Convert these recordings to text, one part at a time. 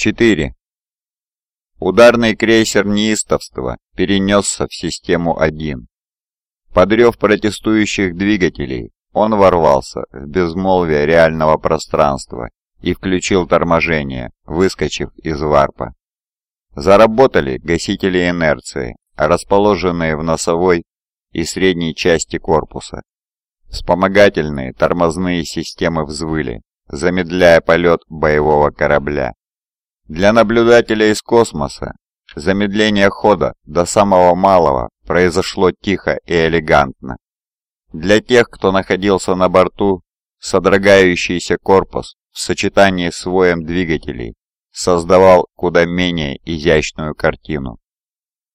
4. Ударный крейсер неистовства перенесся в систему 1. Подрев протестующих двигателей, он ворвался в безмолвие реального пространства и включил торможение, выскочив из варпа. Заработали гасители инерции, расположенные в носовой и средней части корпуса. Вспомогательные тормозные системы взвыли, замедляя полет боевого корабля. Для наблюдателя из космоса замедление хода до самого малого произошло тихо и элегантно. Для тех, кто находился на борту, содрогающийся корпус в сочетании с воем двигателей создавал куда менее изящную картину.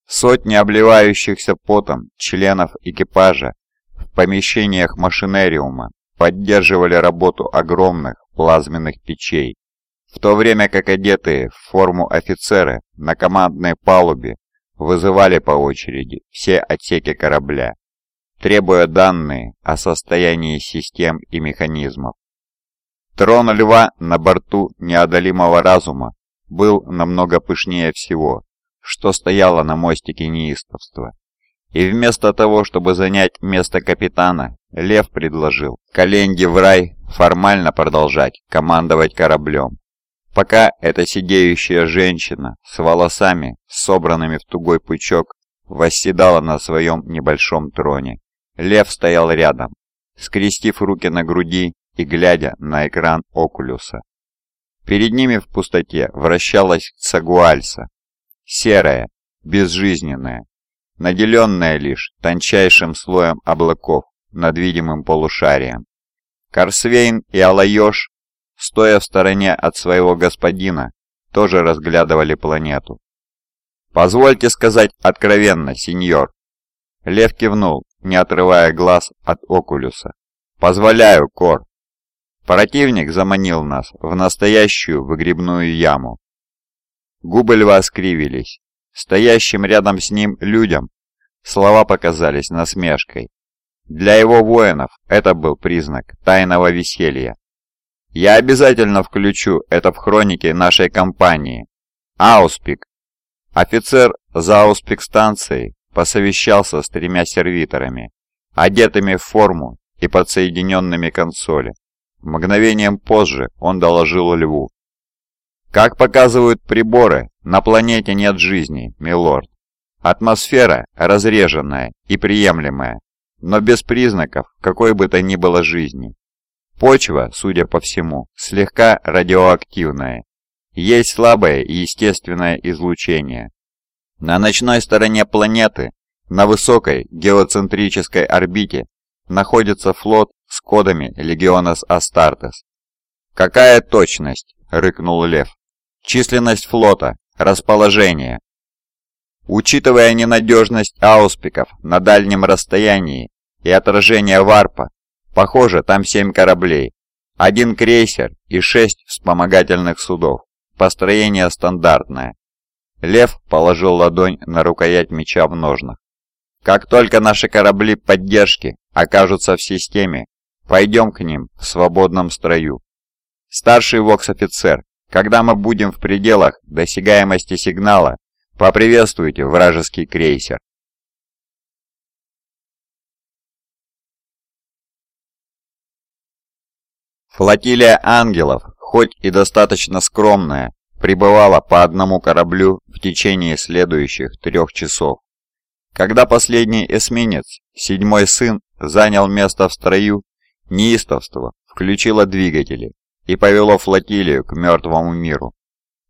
Сотни обливающихся потом членов экипажа в помещениях машинериума поддерживали работу огромных плазменных печей, в то время как одетые в форму офицеры на командной палубе вызывали по очереди все отсеки корабля, требуя данные о состоянии систем и механизмов. Трон льва на борту неодолимого разума был намного пышнее всего, что стояло на мостике неистовства. И вместо того, чтобы занять место капитана, Лев предложил Календе в рай формально продолжать командовать кораблем. Пока эта сидеющая женщина с волосами, собранными в тугой пучок, восседала на своем небольшом троне. Лев стоял рядом, скрестив руки на груди и глядя на экран Окулюса. Перед ними в пустоте вращалась Цагуальса, серая, безжизненная, наделенная лишь тончайшим слоем облаков над видимым полушарием. Корсвейн и Алайош стоя в стороне от своего господина, тоже разглядывали планету. «Позвольте сказать откровенно, сеньор». Лев кивнул, не отрывая глаз от Окулюса. «Позволяю, Кор». Противник заманил нас в настоящую выгребную яму. Губы льва скривились. Стоящим рядом с ним людям слова показались насмешкой. Для его воинов это был признак тайного веселья. Я обязательно включу это в хроники нашей компании. Ауспик. Офицер за Ауспик станции посовещался с тремя сервиторами, одетыми в форму и подсоединенными консоли. Мгновением позже он доложил Льву. Как показывают приборы, на планете нет жизни, милорд. Атмосфера разреженная и приемлемая, но без признаков какой бы то ни было жизни. Почва, судя по всему, слегка радиоактивная. Есть слабое естественное излучение. На ночной стороне планеты, на высокой геоцентрической орбите, находится флот с кодами Легионас Астартес. «Какая точность?» — рыкнул Лев. «Численность флота, расположение». Учитывая ненадежность ауспиков на дальнем расстоянии и отражение варпа, Похоже, там семь кораблей, один крейсер и шесть вспомогательных судов. Построение стандартное. Лев положил ладонь на рукоять меча в ножнах. Как только наши корабли поддержки окажутся в системе, пойдем к ним в свободном строю. Старший вокс-офицер, когда мы будем в пределах досягаемости сигнала, поприветствуйте вражеский крейсер. Флотилия ангелов, хоть и достаточно скромная, прибывала по одному кораблю в течение следующих трех часов. Когда последний эсминец, седьмой сын, занял место в строю, неистовство включило двигатели и повело флотилию к мертвому миру.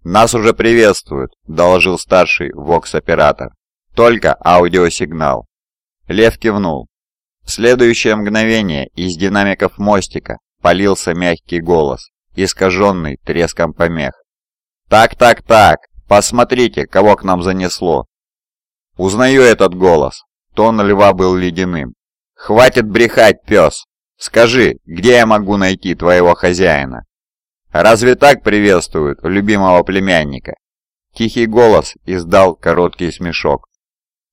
«Нас уже приветствуют», — доложил старший ВОКС-оператор. «Только аудиосигнал». Лев кивнул. В следующее мгновение из динамиков мостика полился мягкий голос, искаженный треском помех. «Так, так, так, посмотрите, кого к нам занесло!» Узнаю этот голос. Тон льва был ледяным. «Хватит брехать, пес! Скажи, где я могу найти твоего хозяина?» «Разве так приветствуют любимого племянника?» Тихий голос издал короткий смешок.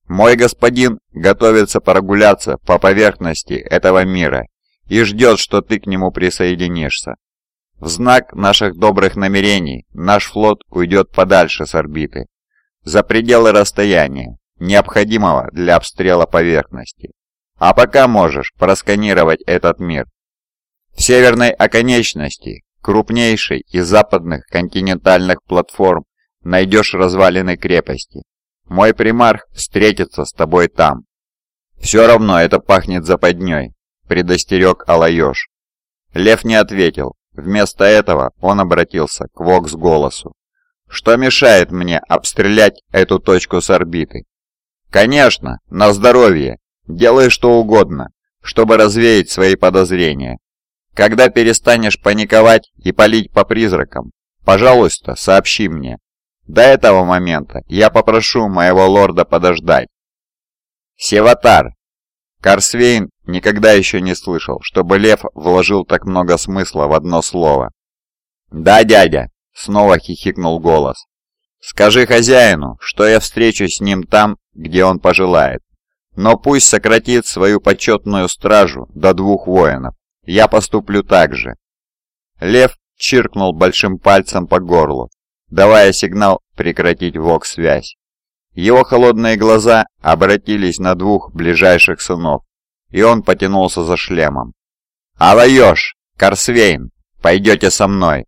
«Мой господин готовится прогуляться по поверхности этого мира и ждет, что ты к нему присоединишься. В знак наших добрых намерений наш флот уйдет подальше с орбиты, за пределы расстояния, необходимого для обстрела поверхности. А пока можешь просканировать этот мир. В северной оконечности, крупнейшей из западных континентальных платформ, найдешь развалины крепости. Мой примарх встретится с тобой там. Все равно это пахнет западней, предостерег Алайош. Лев не ответил. Вместо этого он обратился к Вокс-голосу. «Что мешает мне обстрелять эту точку с орбиты?» «Конечно, на здоровье. Делай что угодно, чтобы развеять свои подозрения. Когда перестанешь паниковать и палить по призракам, пожалуйста, сообщи мне. До этого момента я попрошу моего лорда подождать». «Севатар!» Карсвейн никогда еще не слышал, чтобы лев вложил так много смысла в одно слово. «Да, дядя!» — снова хихикнул голос. «Скажи хозяину, что я встречусь с ним там, где он пожелает. Но пусть сократит свою почетную стражу до двух воинов. Я поступлю так же». Лев чиркнул большим пальцем по горлу, давая сигнал прекратить вок-связь. Его холодные глаза обратились на двух ближайших сынов, и он потянулся за шлемом. «Алайош! Корсвейн! Пойдете со мной!»